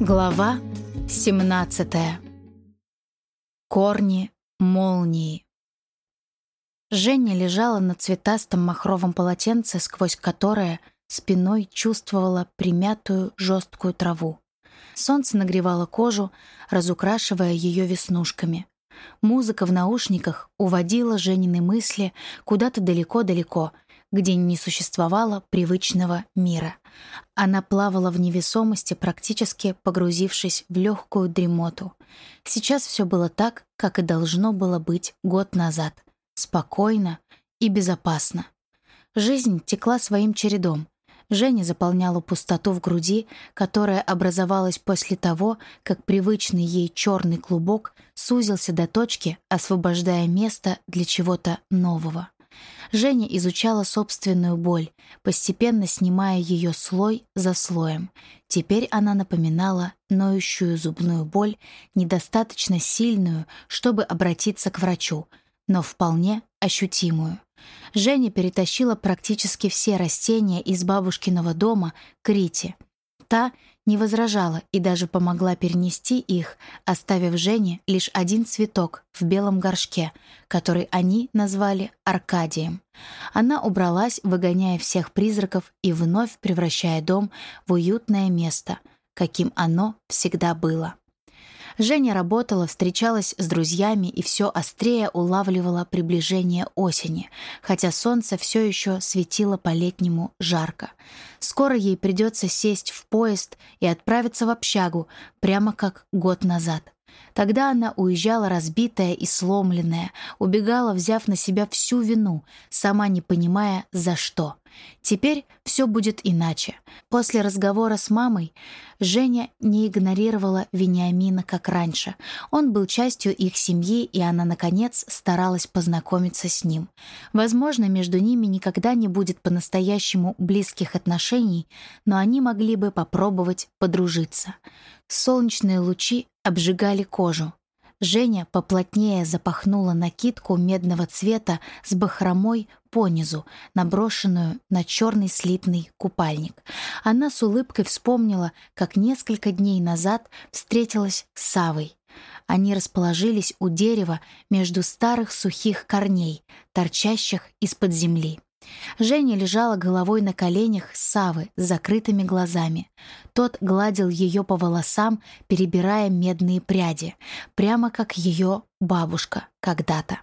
Глава 17. Корни молнии. Женя лежала на цветастом махровом полотенце, сквозь которое спиной чувствовала примятую жесткую траву. Солнце нагревало кожу, разукрашивая ее веснушками. Музыка в наушниках уводила Женины мысли куда-то далеко-далеко — где не существовало привычного мира. Она плавала в невесомости, практически погрузившись в легкую дремоту. Сейчас все было так, как и должно было быть год назад. Спокойно и безопасно. Жизнь текла своим чередом. Женя заполняла пустоту в груди, которая образовалась после того, как привычный ей черный клубок сузился до точки, освобождая место для чего-то нового. Женя изучала собственную боль, постепенно снимая ее слой за слоем. Теперь она напоминала ноющую зубную боль, недостаточно сильную, чтобы обратиться к врачу, но вполне ощутимую. Женя перетащила практически все растения из бабушкиного дома к Рите. Та не возражала и даже помогла перенести их, оставив Жене лишь один цветок в белом горшке, который они назвали Аркадием. Она убралась, выгоняя всех призраков и вновь превращая дом в уютное место, каким оно всегда было. Женя работала, встречалась с друзьями и все острее улавливала приближение осени, хотя солнце все еще светило по-летнему жарко. Скоро ей придется сесть в поезд и отправиться в общагу, прямо как год назад. Тогда она уезжала разбитая и сломленная, убегала, взяв на себя всю вину, сама не понимая, за что. Теперь все будет иначе. После разговора с мамой Женя не игнорировала Вениамина, как раньше. Он был частью их семьи, и она, наконец, старалась познакомиться с ним. Возможно, между ними никогда не будет по-настоящему близких отношений, но они могли бы попробовать подружиться. Солнечные лучи обжигали кожу. Женя поплотнее запахнула накидку медного цвета с бахромой понизу, наброшенную на черный слитный купальник. Она с улыбкой вспомнила, как несколько дней назад встретилась с Савой. Они расположились у дерева между старых сухих корней, торчащих из-под земли. Женя лежала головой на коленях Савы с закрытыми глазами. Тот гладил ее по волосам, перебирая медные пряди, прямо как ее бабушка когда-то.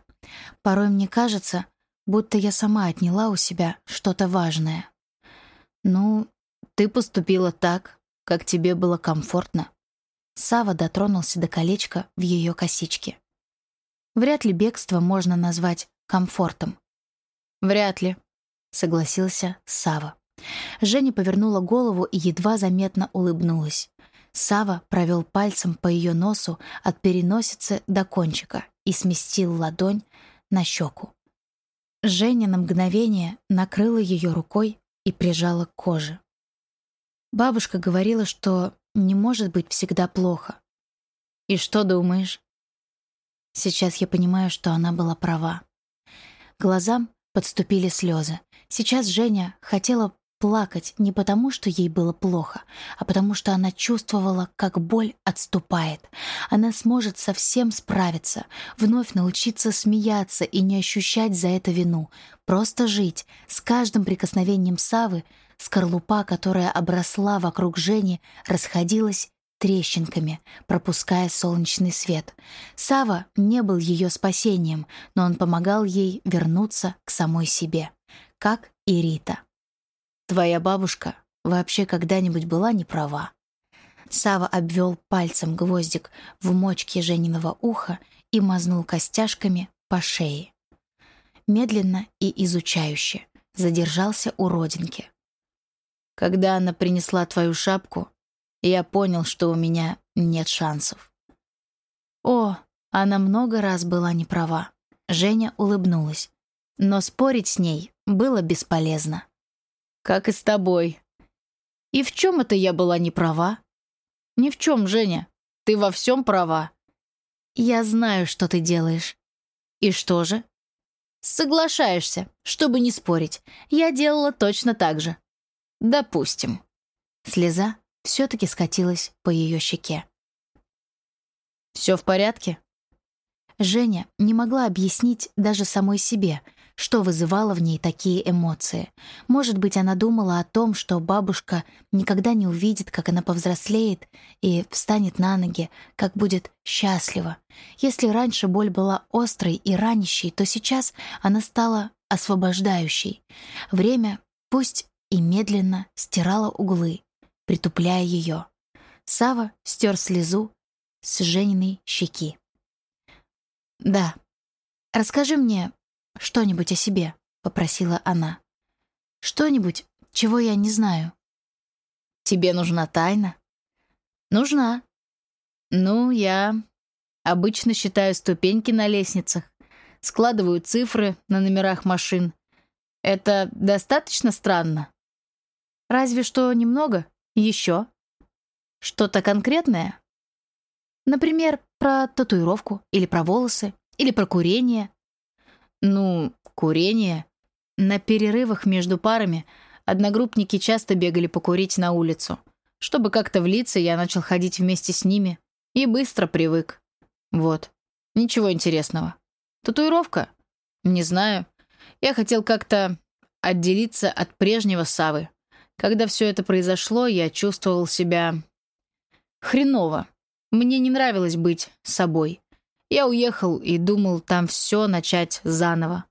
Порой мне кажется, будто я сама отняла у себя что-то важное. «Ну, ты поступила так, как тебе было комфортно». Сава дотронулся до колечка в ее косичке. Вряд ли бегство можно назвать комфортом. Вряд ли, согласился Сава. Женя повернула голову и едва заметно улыбнулась. Сава провел пальцем по ее носу от переносицы до кончика и сместил ладонь на щеку. Женя на мгновение накрыла ее рукой и прижала к коже. Бабушка говорила, что не может быть всегда плохо. «И что думаешь?» Сейчас я понимаю, что она была права. Глазам подступили слезы. Сейчас Женя хотела плакать не потому, что ей было плохо, а потому что она чувствовала, как боль отступает. Она сможет совсем справиться, вновь научиться смеяться и не ощущать за это вину, просто жить. С каждым прикосновением Савы скорлупа, которая обросла вокруг Жени, расходилась трещинками, пропуская солнечный свет. Сава не был ее спасением, но он помогал ей вернуться к самой себе как и Рита. Твоя бабушка вообще когда-нибудь была не права. Сава обвел пальцем гвоздик в мочке Жениного уха и мазнул костяшками по шее. Медленно и изучающе задержался у родинки. Когда она принесла твою шапку, я понял, что у меня нет шансов. О, она много раз была не права. Женя улыбнулась. Но спорить с ней было бесполезно. Как и с тобой. И в чем это я была не права? Ни в чем, Женя. Ты во всем права. Я знаю, что ты делаешь. И что же? Соглашаешься, чтобы не спорить. Я делала точно так же. Допустим. Слеза все-таки скатилась по ее щеке. «Все в порядке?» Женя не могла объяснить даже самой себе, что вызывало в ней такие эмоции. Может быть, она думала о том, что бабушка никогда не увидит, как она повзрослеет и встанет на ноги, как будет счастлива. Если раньше боль была острой и ранящей, то сейчас она стала освобождающей. Время, пусть и медленно, стирало углы, притупляя ее. Сава стер слезу с Жениной щеки. «Да. Расскажи мне что-нибудь о себе», — попросила она. «Что-нибудь, чего я не знаю». «Тебе нужна тайна?» «Нужна». «Ну, я обычно считаю ступеньки на лестницах, складываю цифры на номерах машин. Это достаточно странно?» «Разве что немного. Еще». «Что-то конкретное?» Например, про татуировку, или про волосы, или про курение. Ну, курение. На перерывах между парами одногруппники часто бегали покурить на улицу. Чтобы как-то влиться, я начал ходить вместе с ними и быстро привык. Вот. Ничего интересного. Татуировка? Не знаю. Я хотел как-то отделиться от прежнего Савы. Когда все это произошло, я чувствовал себя хреново. Мне не нравилось быть собой. Я уехал и думал там все начать заново.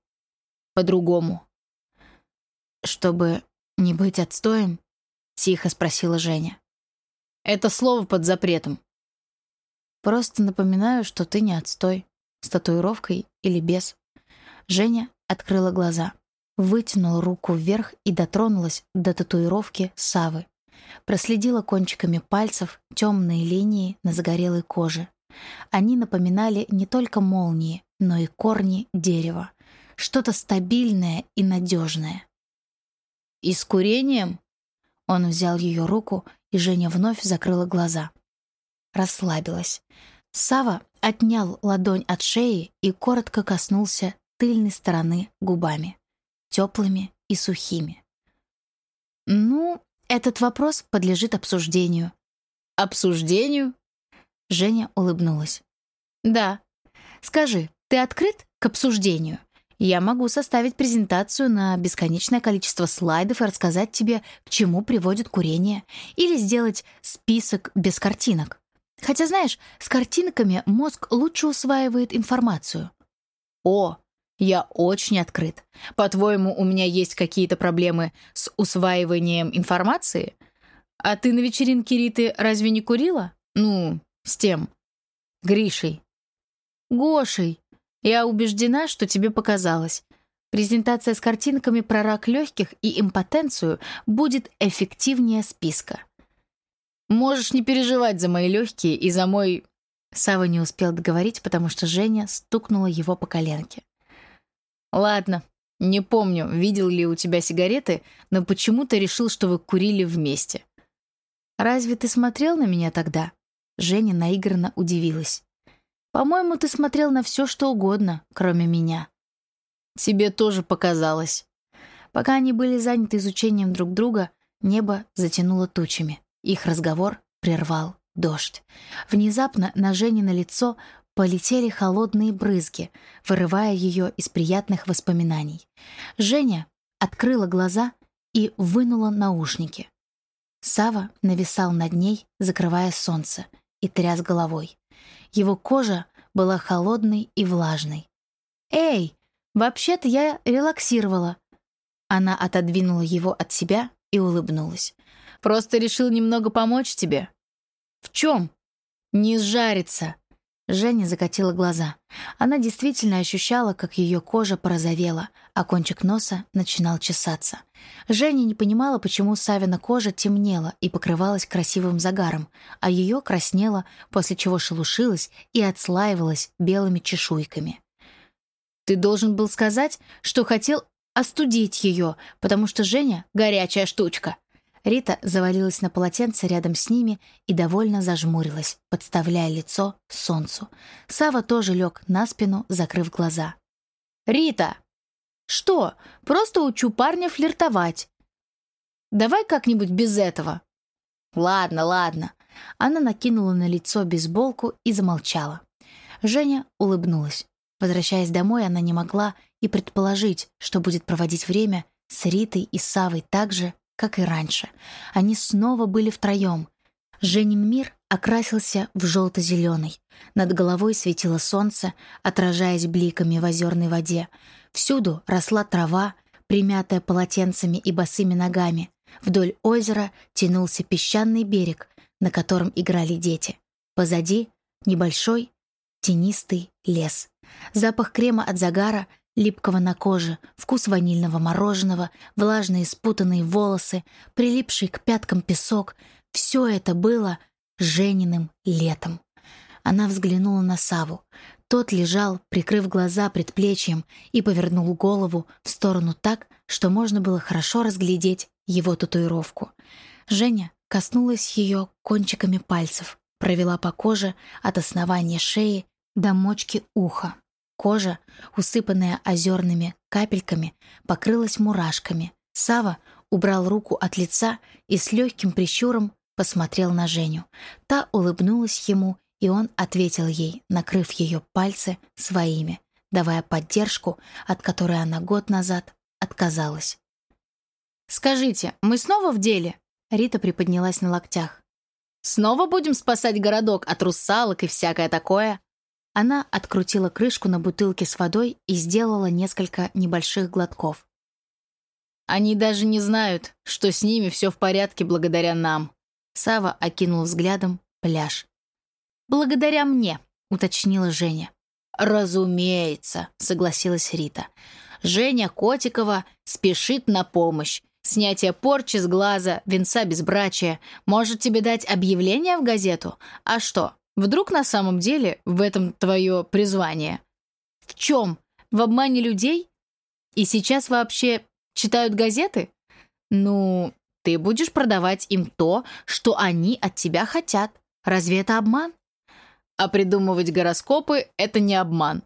По-другому. «Чтобы не быть отстоем?» — тихо спросила Женя. «Это слово под запретом». «Просто напоминаю, что ты не отстой. С татуировкой или без». Женя открыла глаза, вытянула руку вверх и дотронулась до татуировки Савы. Проследила кончиками пальцев темные линии на загорелой коже. Они напоминали не только молнии, но и корни дерева. Что-то стабильное и надежное. «И с курением?» Он взял ее руку, и Женя вновь закрыла глаза. Расслабилась. Сава отнял ладонь от шеи и коротко коснулся тыльной стороны губами, теплыми и сухими. «Ну, этот вопрос подлежит обсуждению». «Обсуждению?» Женя улыбнулась. «Да. Скажи, ты открыт к обсуждению? Я могу составить презентацию на бесконечное количество слайдов и рассказать тебе, к чему приводит курение, или сделать список без картинок. Хотя, знаешь, с картинками мозг лучше усваивает информацию». «О, я очень открыт. По-твоему, у меня есть какие-то проблемы с усваиванием информации? А ты на вечеринке Риты разве не курила? Ну, с тем. Гришей. Гошей. Я убеждена, что тебе показалось. Презентация с картинками про рак легких и импотенцию будет эффективнее списка. Можешь не переживать за мои легкие и за мой... Сава не успел договорить, потому что Женя стукнула его по коленке. «Ладно, не помню, видел ли у тебя сигареты, но почему-то решил, что вы курили вместе». «Разве ты смотрел на меня тогда?» Женя наигранно удивилась. «По-моему, ты смотрел на все, что угодно, кроме меня». «Тебе тоже показалось». Пока они были заняты изучением друг друга, небо затянуло тучами. Их разговор прервал дождь. Внезапно на Женино лицо полетели холодные брызги, вырывая ее из приятных воспоминаний. Женя открыла глаза и вынула наушники. Сава нависал над ней, закрывая солнце, и тряс головой. Его кожа была холодной и влажной. «Эй, вообще-то я релаксировала». Она отодвинула его от себя и улыбнулась. «Просто решил немного помочь тебе». «В чем?» «Не сжариться», Женя закатила глаза. Она действительно ощущала, как ее кожа порозовела, а кончик носа начинал чесаться. Женя не понимала, почему Савина кожа темнела и покрывалась красивым загаром, а ее краснела, после чего шелушилась и отслаивалась белыми чешуйками. «Ты должен был сказать, что хотел остудить ее, потому что Женя — горячая штучка», Рита завалилась на полотенце рядом с ними и довольно зажмурилась, подставляя лицо солнцу. Сава тоже лег на спину, закрыв глаза. «Рита!» «Что? Просто учу парня флиртовать. Давай как-нибудь без этого». «Ладно, ладно». Она накинула на лицо бейсболку и замолчала. Женя улыбнулась. Возвращаясь домой, она не могла и предположить, что будет проводить время с Ритой и Савой так же, как и раньше. Они снова были втроем. Женин мир окрасился в желто-зеленый. Над головой светило солнце, отражаясь бликами в озерной воде. Всюду росла трава, примятая полотенцами и босыми ногами. Вдоль озера тянулся песчаный берег, на котором играли дети. Позади — небольшой тенистый лес. Запах крема от загара, липкого на коже, вкус ванильного мороженого, влажные спутанные волосы, прилипший к пяткам песок — все это было Жениным летом. Она взглянула на Саву. Тот лежал, прикрыв глаза предплечьем, и повернул голову в сторону так, что можно было хорошо разглядеть его татуировку. Женя коснулась ее кончиками пальцев, провела по коже от основания шеи до мочки уха. Кожа, усыпанная озерными капельками, покрылась мурашками. Сава убрал руку от лица и с легким прищуром посмотрел на Женю. Та улыбнулась ему, и он ответил ей, накрыв ее пальцы своими, давая поддержку, от которой она год назад отказалась. «Скажите, мы снова в деле?» Рита приподнялась на локтях. «Снова будем спасать городок от русалок и всякое такое?» Она открутила крышку на бутылке с водой и сделала несколько небольших глотков. «Они даже не знают, что с ними все в порядке благодаря нам». Сава окинул взглядом пляж. «Благодаря мне», — уточнила Женя. «Разумеется», — согласилась Рита. «Женя Котикова спешит на помощь. Снятие порчи с глаза, венца безбрачия. Может тебе дать объявление в газету? А что, вдруг на самом деле в этом твое призвание? В чем? В обмане людей? И сейчас вообще читают газеты? Ну, ты будешь продавать им то, что они от тебя хотят. Разве это обман? А придумывать гороскопы — это не обман.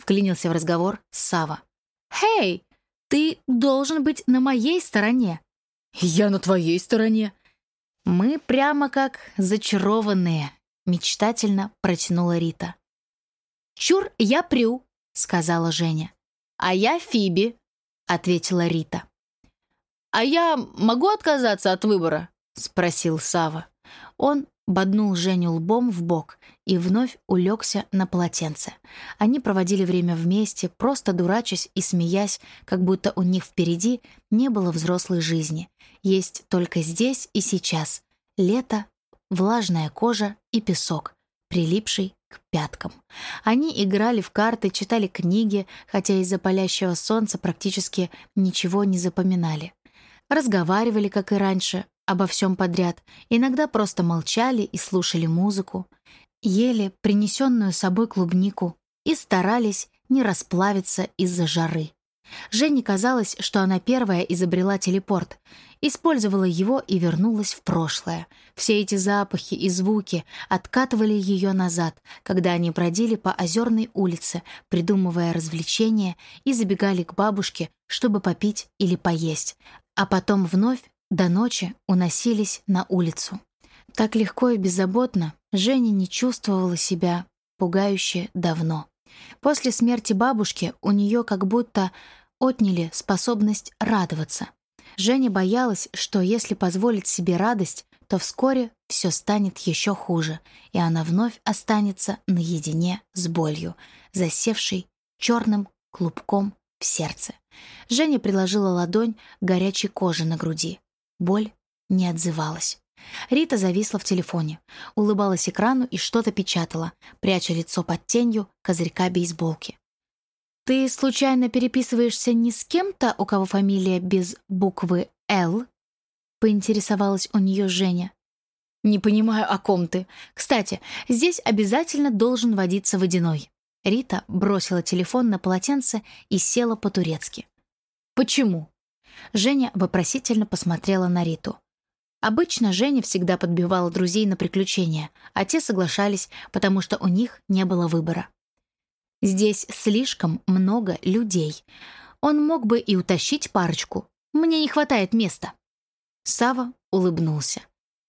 Вклинился в разговор Сава. «Хей, ты должен быть на моей стороне». «Я на твоей стороне». «Мы прямо как зачарованные», — мечтательно протянула Рита. «Чур, я Прю», — сказала Женя. «А я Фиби», — ответила Рита. «А я могу отказаться от выбора?» — спросил Сава. Он боднул Женю лбом в бок и вновь улегся на полотенце. Они проводили время вместе, просто дурачась и смеясь, как будто у них впереди не было взрослой жизни. Есть только здесь и сейчас. Лето, влажная кожа и песок, прилипший к пяткам. Они играли в карты, читали книги, хотя из-за палящего солнца практически ничего не запоминали. Разговаривали, как и раньше, обо всем подряд, иногда просто молчали и слушали музыку, ели принесенную собой клубнику и старались не расплавиться из-за жары. Жене казалось, что она первая изобрела телепорт, использовала его и вернулась в прошлое. Все эти запахи и звуки откатывали ее назад, когда они бродили по озерной улице, придумывая развлечения и забегали к бабушке, чтобы попить или поесть, а потом вновь до ночи уносились на улицу. Так легко и беззаботно Женя не чувствовала себя пугающе давно. После смерти бабушки у нее как будто отняли способность радоваться. Женя боялась, что если позволить себе радость, то вскоре все станет еще хуже, и она вновь останется наедине с болью, засевшей черным клубком в сердце. Женя приложила ладонь к горячей коже на груди. Боль не отзывалась. Рита зависла в телефоне, улыбалась экрану и что-то печатала, пряча лицо под тенью козырька бейсболки. «Ты случайно переписываешься не с кем-то, у кого фамилия без буквы «Л»?» — поинтересовалась у нее Женя. «Не понимаю, о ком ты. Кстати, здесь обязательно должен водиться водяной». Рита бросила телефон на полотенце и села по-турецки. «Почему?» Женя вопросительно посмотрела на Риту. Обычно Женя всегда подбивала друзей на приключения, а те соглашались, потому что у них не было выбора. «Здесь слишком много людей. Он мог бы и утащить парочку. Мне не хватает места». Сава улыбнулся.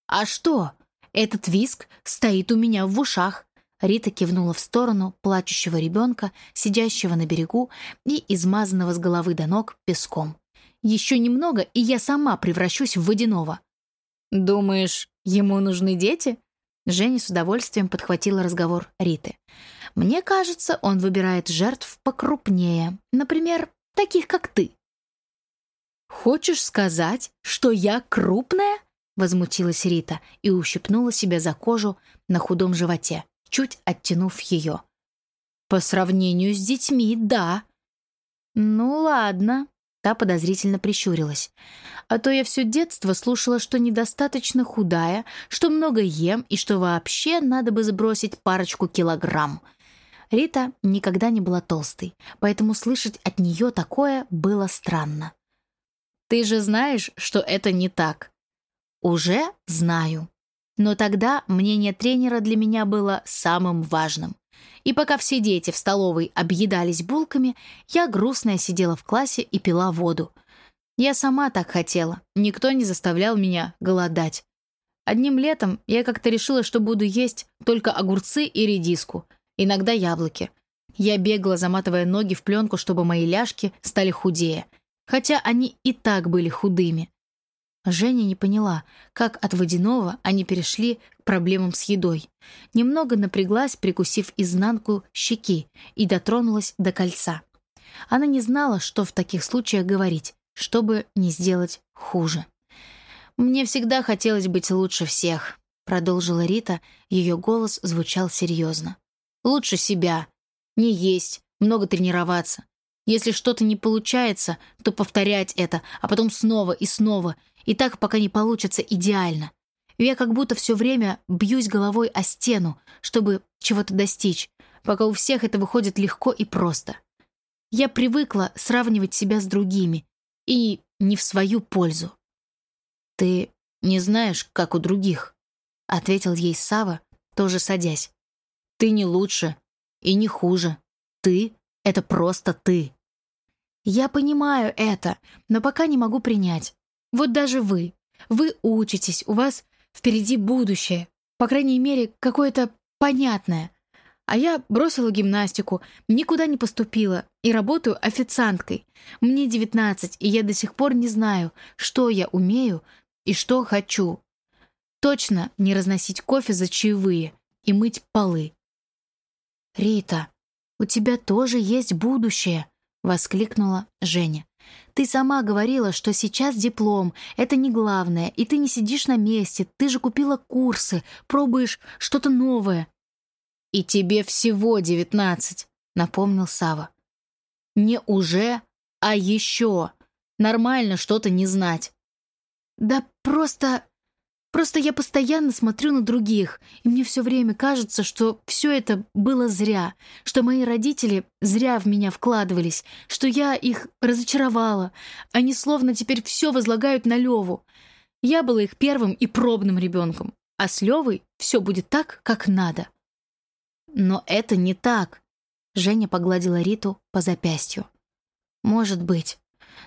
«А что? Этот виск стоит у меня в ушах». Рита кивнула в сторону плачущего ребенка, сидящего на берегу и измазанного с головы до ног песком. «Еще немного, и я сама превращусь в водяного». «Думаешь, ему нужны дети?» Женя с удовольствием подхватила разговор Риты. «Мне кажется, он выбирает жертв покрупнее. Например, таких, как ты». «Хочешь сказать, что я крупная?» Возмутилась Рита и ущипнула себя за кожу на худом животе, чуть оттянув ее. «По сравнению с детьми, да». «Ну ладно», — та подозрительно прищурилась. «А то я все детство слушала, что недостаточно худая, что много ем и что вообще надо бы сбросить парочку килограмм». Рита никогда не была толстой, поэтому слышать от нее такое было странно. Ты же знаешь, что это не так. Уже знаю. Но тогда мнение тренера для меня было самым важным. И пока все дети в столовой объедались булками, я грустная сидела в классе и пила воду. Я сама так хотела. Никто не заставлял меня голодать. Одним летом я как-то решила, что буду есть только огурцы и редиску, иногда яблоки. Я бегала, заматывая ноги в пленку, чтобы мои ляжки стали худее — хотя они и так были худыми. Женя не поняла, как от водяного они перешли к проблемам с едой. Немного напряглась, прикусив изнанку щеки, и дотронулась до кольца. Она не знала, что в таких случаях говорить, чтобы не сделать хуже. «Мне всегда хотелось быть лучше всех», — продолжила Рита, ее голос звучал серьезно. «Лучше себя. Не есть, много тренироваться. Если что-то не получается, то повторять это, а потом снова и снова, и так, пока не получится идеально. Я как будто все время бьюсь головой о стену, чтобы чего-то достичь, пока у всех это выходит легко и просто. Я привыкла сравнивать себя с другими, и не в свою пользу. «Ты не знаешь, как у других», — ответил ей Сава, тоже садясь. «Ты не лучше и не хуже. Ты это просто ты. Я понимаю это, но пока не могу принять. Вот даже вы. Вы учитесь, у вас впереди будущее. По крайней мере, какое-то понятное. А я бросила гимнастику, никуда не поступила и работаю официанткой. Мне 19, и я до сих пор не знаю, что я умею и что хочу. Точно не разносить кофе за чаевые и мыть полы. Рита, «У тебя тоже есть будущее», — воскликнула Женя. «Ты сама говорила, что сейчас диплом — это не главное, и ты не сидишь на месте, ты же купила курсы, пробуешь что-то новое». «И тебе всего девятнадцать», — напомнил Сава. «Не уже, а еще. Нормально что-то не знать». «Да просто...» Просто я постоянно смотрю на других, и мне все время кажется, что все это было зря, что мои родители зря в меня вкладывались, что я их разочаровала. Они словно теперь все возлагают на Леву. Я была их первым и пробным ребенком, а с Левой все будет так, как надо. Но это не так. Женя погладила Риту по запястью. Может быть.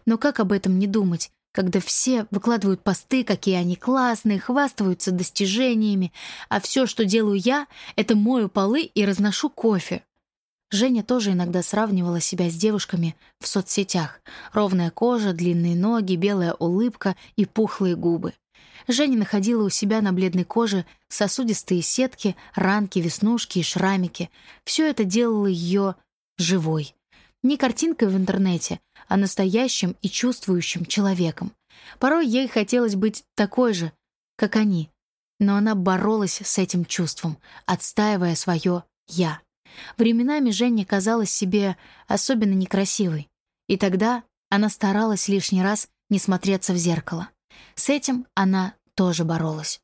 Но как об этом не думать? Когда все выкладывают посты, какие они классные, хвастаются достижениями, а все, что делаю я, это мою полы и разношу кофе. Женя тоже иногда сравнивала себя с девушками в соцсетях. Ровная кожа, длинные ноги, белая улыбка и пухлые губы. Женя находила у себя на бледной коже сосудистые сетки, ранки, веснушки и шрамики. Все это делало ее живой. Не картинкой в интернете, а настоящим и чувствующим человеком. Порой ей хотелось быть такой же, как они, но она боролась с этим чувством, отстаивая свое «я». Временами Женя казалась себе особенно некрасивой, и тогда она старалась лишний раз не смотреться в зеркало. С этим она тоже боролась.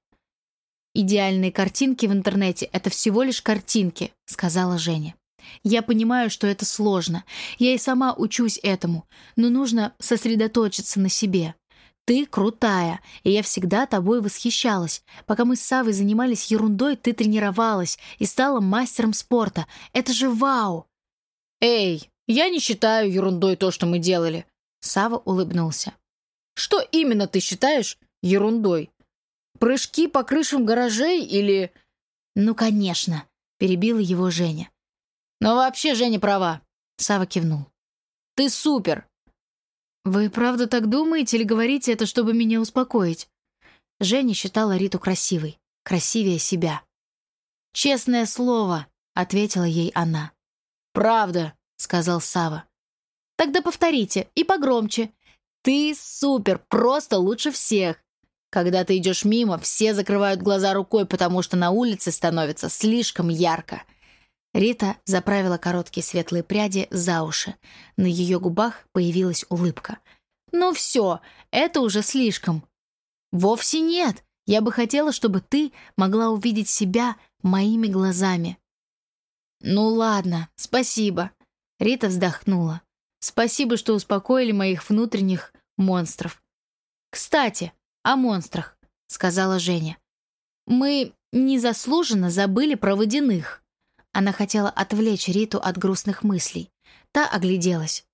«Идеальные картинки в интернете — это всего лишь картинки», — сказала Женя. Я понимаю, что это сложно. Я и сама учусь этому. Но нужно сосредоточиться на себе. Ты крутая, и я всегда тобой восхищалась. Пока мы с Савой занимались ерундой, ты тренировалась и стала мастером спорта. Это же вау!» «Эй, я не считаю ерундой то, что мы делали». Сава улыбнулся. «Что именно ты считаешь ерундой?» прыжки по крышам гаражей или...» «Ну, конечно», — перебила его Женя. «Но вообще Женя права», — Сава кивнул. «Ты супер!» «Вы правда так думаете или говорите это, чтобы меня успокоить?» Женя считала Риту красивой, красивее себя. «Честное слово», — ответила ей она. «Правда», — сказал Сава. «Тогда повторите, и погромче. Ты супер, просто лучше всех. Когда ты идешь мимо, все закрывают глаза рукой, потому что на улице становится слишком ярко. Рита заправила короткие светлые пряди за уши. На ее губах появилась улыбка. «Ну все, это уже слишком». «Вовсе нет. Я бы хотела, чтобы ты могла увидеть себя моими глазами». «Ну ладно, спасибо». Рита вздохнула. «Спасибо, что успокоили моих внутренних монстров. Кстати, о монстрах», — сказала Женя. «Мы незаслуженно забыли про водяных». Она хотела отвлечь Риту от грустных мыслей. Та огляделась.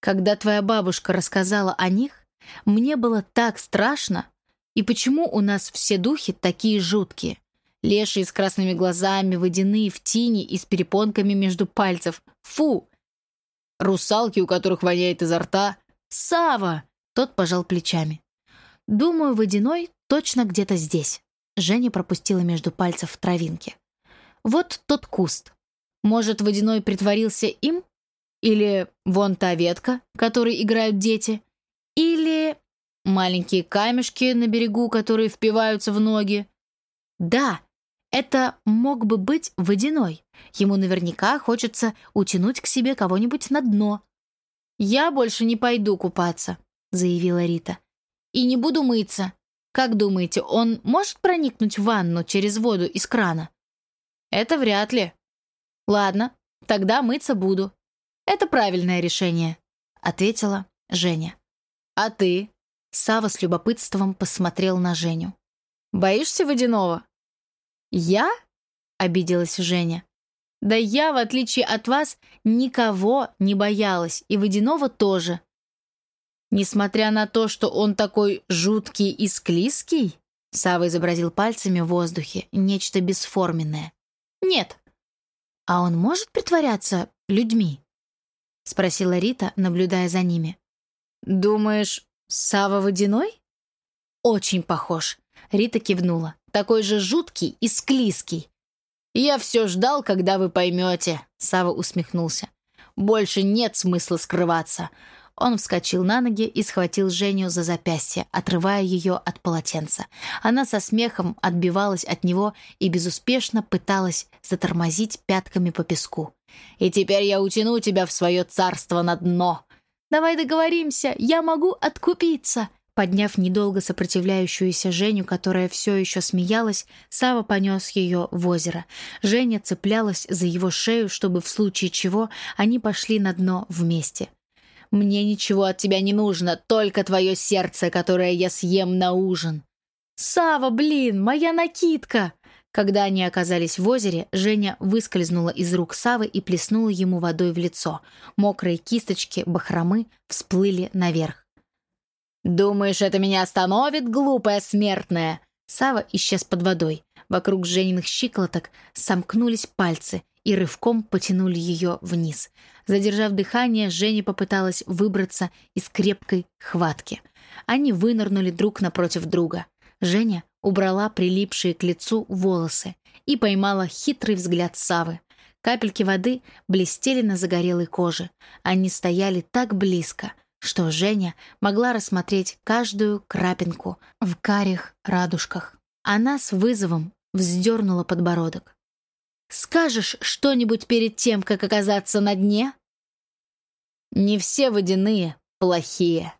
«Когда твоя бабушка рассказала о них, мне было так страшно. И почему у нас все духи такие жуткие? Лешие с красными глазами, водяные в тени и с перепонками между пальцев. Фу! Русалки, у которых воняет изо рта. Сава! Тот пожал плечами. Думаю, водяной точно где-то здесь. Женя пропустила между пальцев травинки. Вот тот куст. Может, водяной притворился им? Или вон та ветка, которой играют дети? Или маленькие камешки на берегу, которые впиваются в ноги? Да, это мог бы быть водяной. Ему наверняка хочется утянуть к себе кого-нибудь на дно. «Я больше не пойду купаться», — заявила Рита. «И не буду мыться. Как думаете, он может проникнуть в ванну через воду из крана?» Это вряд ли. Ладно, тогда мыться буду. Это правильное решение, ответила Женя. А ты? Сава с любопытством посмотрел на Женю. Боишься водяного? Я? обиделась Женя. Да я, в отличие от вас, никого не боялась, и водяного тоже. Несмотря на то, что он такой жуткий и склизкий, Сава изобразил пальцами в воздухе нечто бесформенное. «Нет». «А он может притворяться людьми?» — спросила Рита, наблюдая за ними. «Думаешь, Сава Водяной?» «Очень похож», — Рита кивнула. «Такой же жуткий и склизкий». «Я все ждал, когда вы поймете», — Сава усмехнулся. «Больше нет смысла скрываться. Он вскочил на ноги и схватил Женю за запястье, отрывая ее от полотенца. Она со смехом отбивалась от него и безуспешно пыталась затормозить пятками по песку. «И теперь я утяну тебя в свое царство на дно!» «Давай договоримся, я могу откупиться!» Подняв недолго сопротивляющуюся Женю, которая все еще смеялась, Сава понес ее в озеро. Женя цеплялась за его шею, чтобы в случае чего они пошли на дно вместе. Мне ничего от тебя не нужно, только твое сердце, которое я съем на ужин». «Сава, блин, моя накидка!» Когда они оказались в озере, Женя выскользнула из рук Савы и плеснула ему водой в лицо. Мокрые кисточки бахромы всплыли наверх. «Думаешь, это меня остановит, глупая смертная?» Сава исчез под водой. Вокруг Жениных щиколоток сомкнулись пальцы и рывком потянули ее вниз. Задержав дыхание, Женя попыталась выбраться из крепкой хватки. Они вынырнули друг напротив друга. Женя убрала прилипшие к лицу волосы и поймала хитрый взгляд Савы. Капельки воды блестели на загорелой коже. Они стояли так близко, что Женя могла рассмотреть каждую крапинку в карих радужках. Она с вызовом вздернула подбородок. Скажешь что-нибудь перед тем, как оказаться на дне?» «Не все водяные плохие»,